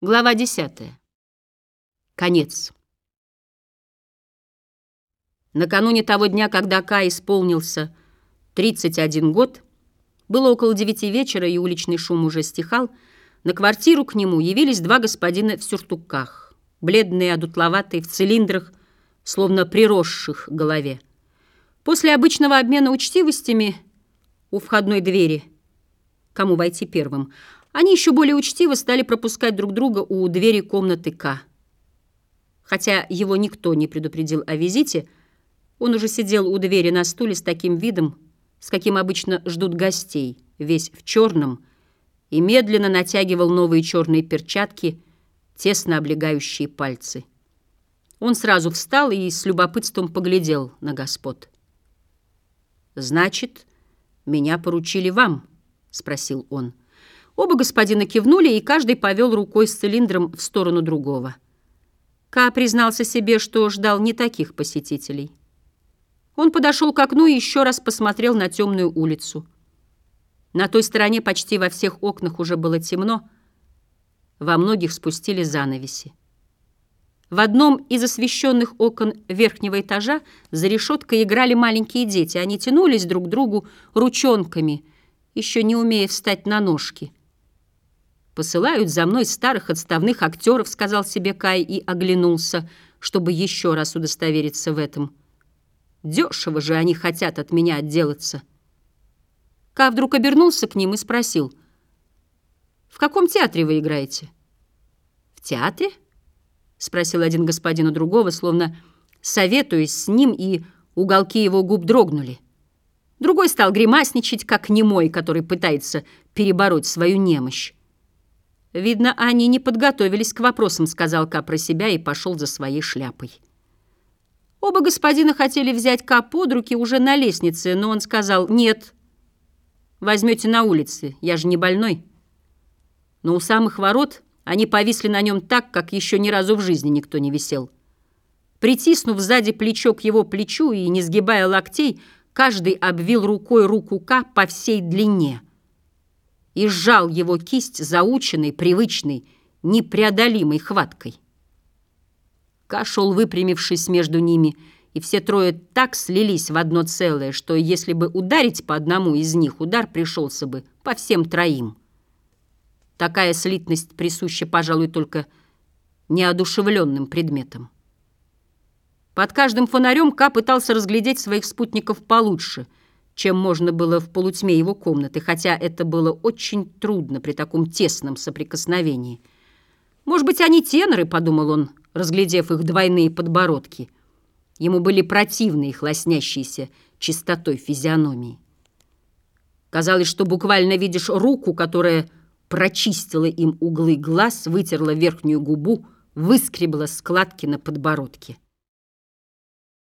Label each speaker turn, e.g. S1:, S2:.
S1: Глава 10. Конец. Накануне того дня, когда Ка исполнился 31 год, было около девяти вечера, и уличный шум уже стихал, на квартиру к нему явились два господина в сюртуках, бледные, одутловатые, в цилиндрах, словно приросших к голове. После обычного обмена учтивостями у входной двери, кому войти первым, они еще более учтиво стали пропускать друг друга у двери комнаты К. Хотя его никто не предупредил о визите, он уже сидел у двери на стуле с таким видом, с каким обычно ждут гостей, весь в черном, и медленно натягивал новые черные перчатки, тесно облегающие пальцы. Он сразу встал и с любопытством поглядел на господ. «Значит, меня поручили вам?» — спросил он. Оба господина кивнули, и каждый повел рукой с цилиндром в сторону другого. Ка признался себе, что ждал не таких посетителей. Он подошел к окну и еще раз посмотрел на темную улицу. На той стороне почти во всех окнах уже было темно, во многих спустили занавеси. В одном из освещенных окон верхнего этажа за решеткой играли маленькие дети. Они тянулись друг к другу ручонками, еще не умея встать на ножки. «Посылают за мной старых отставных актеров», — сказал себе Кай и оглянулся, чтобы еще раз удостовериться в этом. «Дешево же они хотят от меня отделаться». Кай вдруг обернулся к ним и спросил, «В каком театре вы играете?» «В театре?» — спросил один господин у другого, словно советуясь с ним, и уголки его губ дрогнули. Другой стал гримасничать, как немой, который пытается перебороть свою немощь. «Видно, они не подготовились к вопросам», — сказал Ка про себя и пошел за своей шляпой. Оба господина хотели взять Ка под руки уже на лестнице, но он сказал «Нет, возьмете на улице, я же не больной». Но у самых ворот они повисли на нем так, как еще ни разу в жизни никто не висел. Притиснув сзади плечо к его плечу и не сгибая локтей, каждый обвил рукой руку Ка по всей длине — и сжал его кисть заученной, привычной, непреодолимой хваткой. Ка шел, выпрямившись между ними, и все трое так слились в одно целое, что если бы ударить по одному из них, удар пришелся бы по всем троим. Такая слитность присуща, пожалуй, только неодушевленным предметам. Под каждым фонарем Ка пытался разглядеть своих спутников получше — чем можно было в полутьме его комнаты, хотя это было очень трудно при таком тесном соприкосновении. «Может быть, они теноры», — подумал он, разглядев их двойные подбородки. Ему были противны их лоснящиеся чистотой физиономии. Казалось, что буквально видишь руку, которая прочистила им углы глаз, вытерла верхнюю губу, выскребла складки на подбородке.